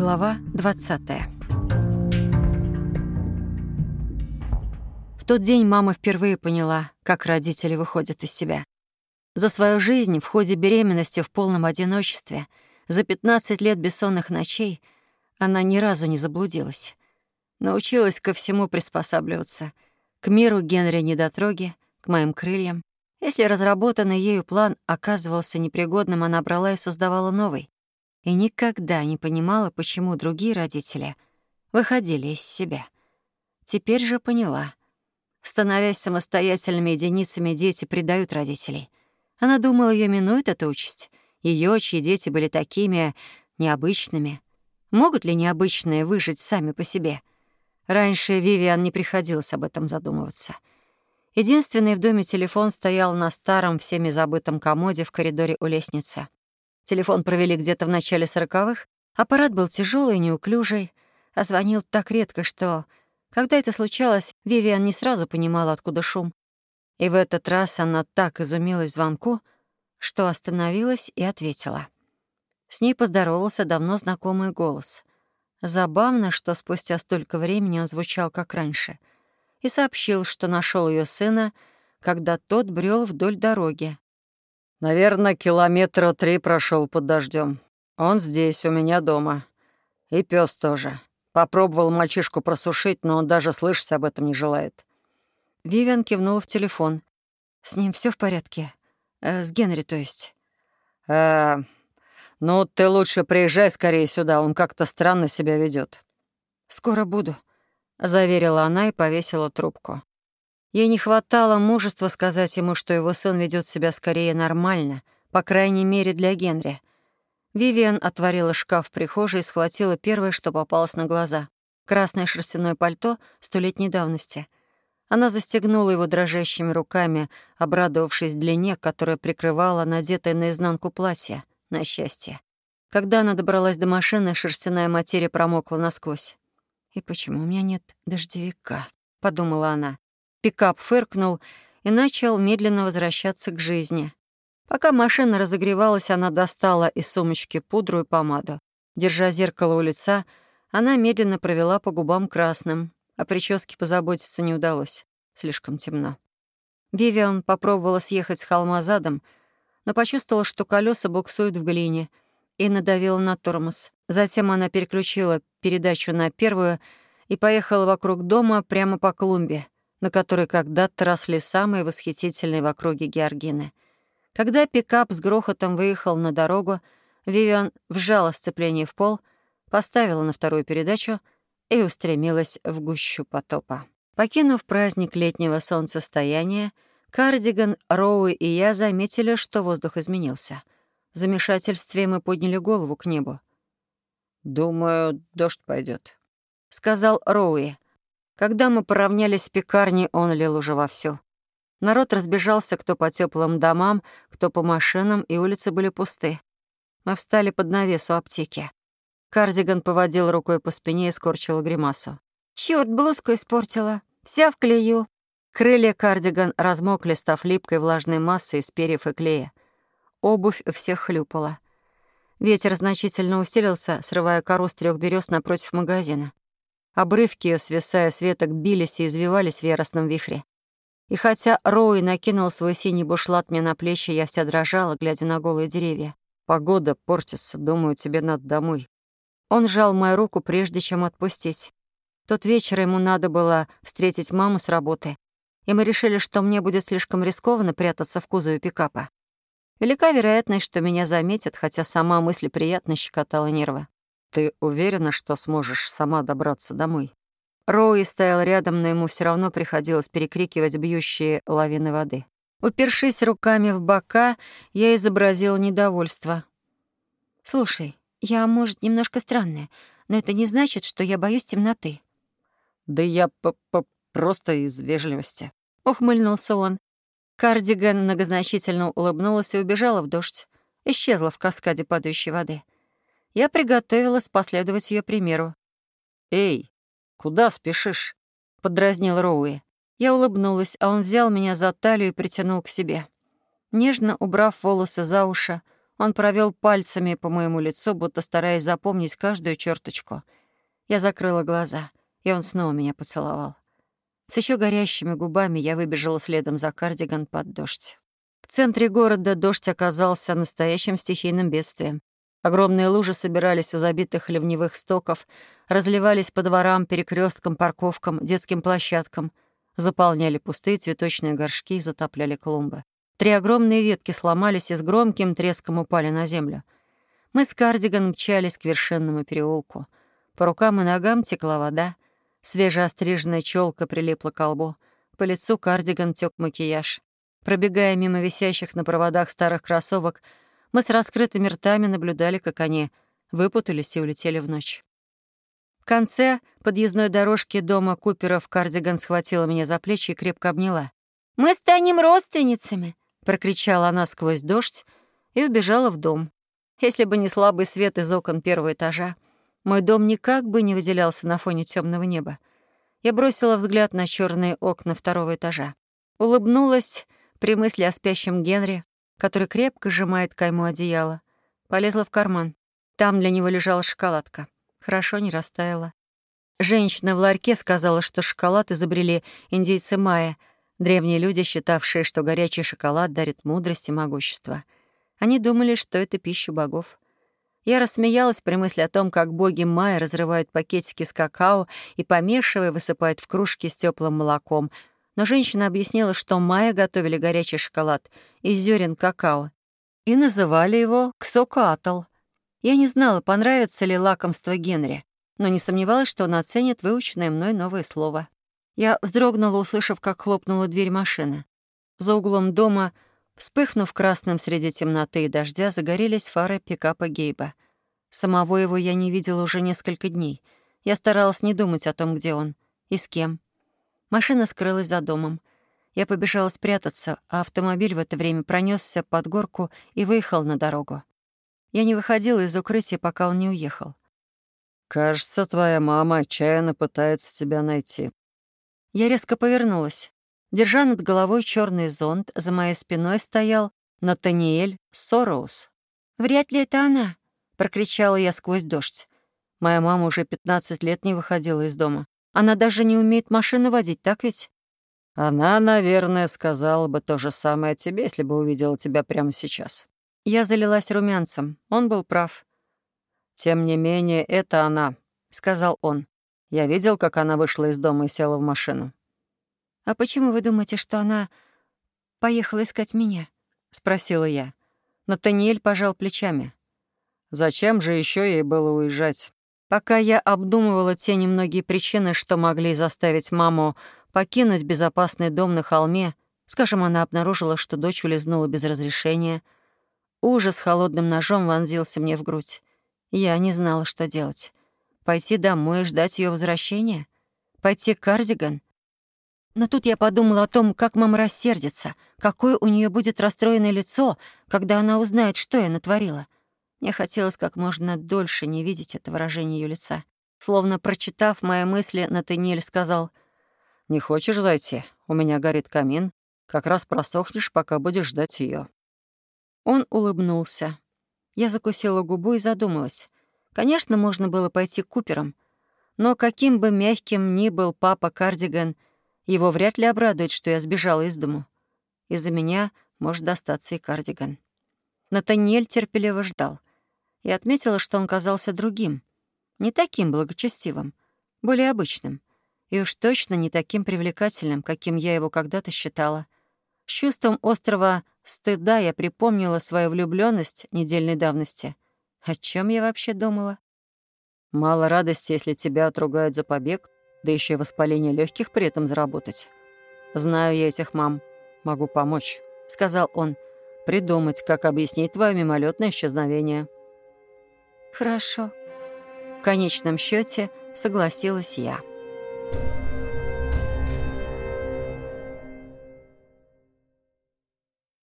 Глава 20 В тот день мама впервые поняла, как родители выходят из себя. За свою жизнь в ходе беременности в полном одиночестве, за 15 лет бессонных ночей, она ни разу не заблудилась. Научилась ко всему приспосабливаться. К миру Генри недотроги, к моим крыльям. Если разработанный ею план оказывался непригодным, она брала и создавала новый и никогда не понимала, почему другие родители выходили из себя. Теперь же поняла. Становясь самостоятельными единицами, дети предают родителей. Она думала, ее минует эта участь. Ее, чьи дети были такими необычными. Могут ли необычные выжить сами по себе? Раньше Вивиан не приходилось об этом задумываться. Единственный в доме телефон стоял на старом, всеми забытом комоде в коридоре у лестницы. Телефон провели где-то в начале сороковых. Аппарат был тяжелый неуклюжий, а звонил так редко, что, когда это случалось, Вивиан не сразу понимала, откуда шум. И в этот раз она так изумилась звонку, что остановилась и ответила. С ней поздоровался давно знакомый голос. Забавно, что спустя столько времени он звучал как раньше, и сообщил, что нашел ее сына, когда тот брел вдоль дороги, Наверное, километра три прошел под дождем. Он здесь, у меня дома. И пес тоже. Попробовал мальчишку просушить, но он даже слышать об этом не желает. Вивиан кивнула в телефон. «С ним все в порядке? Э, с Генри, то есть?» «Э, ну, ты лучше приезжай скорее сюда, он как-то странно себя ведет. «Скоро буду», — заверила она и повесила трубку. Ей не хватало мужества сказать ему, что его сын ведет себя скорее нормально, по крайней мере, для Генри. Вивиан отворила шкаф в прихожей и схватила первое, что попалось на глаза — красное шерстяное пальто столетней давности. Она застегнула его дрожащими руками, обрадовавшись длине, которая прикрывала надетое наизнанку платье, на счастье. Когда она добралась до машины, шерстяная материя промокла насквозь. «И почему у меня нет дождевика?» — подумала она. Пикап фыркнул и начал медленно возвращаться к жизни. Пока машина разогревалась, она достала из сумочки пудру и помаду. Держа зеркало у лица, она медленно провела по губам красным. О прическе позаботиться не удалось. Слишком темно. Вивиан попробовала съехать с холма задом, но почувствовала, что колеса буксуют в глине, и надавила на тормоз. Затем она переключила передачу на первую и поехала вокруг дома прямо по клумбе — на которой когда-то росли самые восхитительные в округе георгины. Когда пикап с грохотом выехал на дорогу, Вивиан вжала сцепление в пол, поставила на вторую передачу и устремилась в гущу потопа. Покинув праздник летнего солнцестояния, Кардиган, Роуи и я заметили, что воздух изменился. В замешательстве мы подняли голову к небу. «Думаю, дождь пойдет, сказал Роуи. Когда мы поравнялись с пекарней, он лил уже вовсю. Народ разбежался кто по теплым домам, кто по машинам, и улицы были пусты. Мы встали под навес у аптеки. Кардиган поводил рукой по спине и скорчил гримасу. «Чёрт, блузку испортила! Вся в клею!» Крылья кардиган размокли, став липкой влажной массой из перьев и клея. Обувь всех хлюпала. Ветер значительно усилился, срывая кору с трех берез напротив магазина. Обрывки, свисая с веток, бились и извивались в яростном вихре. И хотя Роуи накинул свой синий бушлат мне на плечи, я вся дрожала, глядя на голые деревья. «Погода портится, думаю, тебе надо домой». Он сжал мою руку, прежде чем отпустить. Тот вечер ему надо было встретить маму с работы, и мы решили, что мне будет слишком рискованно прятаться в кузове пикапа. Велика вероятность, что меня заметят, хотя сама мысль приятно щекотала нервы. «Ты уверена, что сможешь сама добраться домой?» Роуи стоял рядом, но ему все равно приходилось перекрикивать бьющие лавины воды. Упершись руками в бока, я изобразил недовольство. «Слушай, я, может, немножко странная, но это не значит, что я боюсь темноты». «Да я п -п просто из вежливости», — ухмыльнулся он. Кардиган многозначительно улыбнулась и убежала в дождь. Исчезла в каскаде падающей воды. Я приготовилась последовать ее примеру. «Эй, куда спешишь?» — подразнил Роуи. Я улыбнулась, а он взял меня за талию и притянул к себе. Нежно убрав волосы за уши, Он провел пальцами по моему лицу, будто стараясь запомнить каждую черточку. Я закрыла глаза, и он снова меня поцеловал. С еще горящими губами я выбежала следом за кардиган под дождь. В центре города дождь оказался настоящим стихийным бедствием. Огромные лужи собирались у забитых ливневых стоков, разливались по дворам, перекресткам, парковкам, детским площадкам, заполняли пустые цветочные горшки и затопляли клумбы. Три огромные ветки сломались и с громким треском упали на землю. Мы с Кардиган мчались к вершинному переулку. По рукам и ногам текла вода. Свежеостриженная челка прилипла к лбу. По лицу Кардиган тек макияж. Пробегая мимо висящих на проводах старых кроссовок, мы с раскрытыми ртами наблюдали, как они выпутались и улетели в ночь. В конце подъездной дорожки дома Куперов Кардиган схватила меня за плечи и крепко обняла. «Мы станем родственницами!» — прокричала она сквозь дождь и убежала в дом. Если бы не слабый свет из окон первого этажа, мой дом никак бы не выделялся на фоне темного неба. Я бросила взгляд на черные окна второго этажа. Улыбнулась при мысли о спящем Генри, который крепко сжимает кайму одеяла. Полезла в карман. Там для него лежала шоколадка. Хорошо не растаяла. Женщина в ларьке сказала, что шоколад изобрели индейцы майя — Древние люди, считавшие, что горячий шоколад дарит мудрость и могущество. Они думали, что это пища богов. Я рассмеялась при мысли о том, как боги майя разрывают пакетики с какао и, помешивая, высыпают в кружки с теплым молоком. Но женщина объяснила, что майя готовили горячий шоколад из зерен какао и называли его ксокуатл. Я не знала, понравится ли лакомство Генри, но не сомневалась, что он оценит выученное мной новое слово. Я вздрогнула, услышав, как хлопнула дверь машины. За углом дома, вспыхнув красным среди темноты и дождя, загорелись фары пикапа Гейба. Самого его я не видела уже несколько дней. Я старалась не думать о том, где он и с кем. Машина скрылась за домом. Я побежала спрятаться, а автомобиль в это время пронесся под горку и выехал на дорогу. Я не выходила из укрытия, пока он не уехал. «Кажется, твоя мама отчаянно пытается тебя найти», я резко повернулась. Держа над головой черный зонт, за моей спиной стоял Натаниэль Сороус. «Вряд ли это она», — прокричала я сквозь дождь. Моя мама уже 15 лет не выходила из дома. Она даже не умеет машину водить, так ведь? Она, наверное, сказала бы то же самое тебе, если бы увидела тебя прямо сейчас. Я залилась румянцем. Он был прав. «Тем не менее, это она», — сказал он. Я видел, как она вышла из дома и села в машину. «А почему вы думаете, что она поехала искать меня?» — спросила я. Натаниэль пожал плечами. «Зачем же еще ей было уезжать?» Пока я обдумывала те немногие причины, что могли заставить маму покинуть безопасный дом на холме, скажем, она обнаружила, что дочь улизнула без разрешения, ужас холодным ножом вонзился мне в грудь. Я не знала, что делать. Пойти домой и ждать ее возвращения? Пойти к Кардиган? Но тут я подумала о том, как мама рассердится, какое у нее будет расстроенное лицо, когда она узнает, что я натворила. Мне хотелось как можно дольше не видеть это выражение ее лица. Словно прочитав мои мысли, Натаниэль сказал, «Не хочешь зайти? У меня горит камин. Как раз просохнешь, пока будешь ждать ее. Он улыбнулся. Я закусила губу и задумалась. Конечно, можно было пойти к Куперам, но каким бы мягким ни был папа Кардиган, его вряд ли обрадует, что я сбежала из дому. Из-за меня может достаться и Кардиган. Натаниэль терпеливо ждал. Я отметила, что он казался другим, не таким благочестивым, более обычным, и уж точно не таким привлекательным, каким я его когда-то считала. С чувством острого стыда я припомнила свою влюбленность недельной давности — о чем я вообще думала? Мало радости, если тебя отругают за побег, да еще и воспаление легких при этом заработать. Знаю я этих мам. Могу помочь, сказал он. Придумать, как объяснить твое мимолетное исчезновение. Хорошо. В конечном счете согласилась я.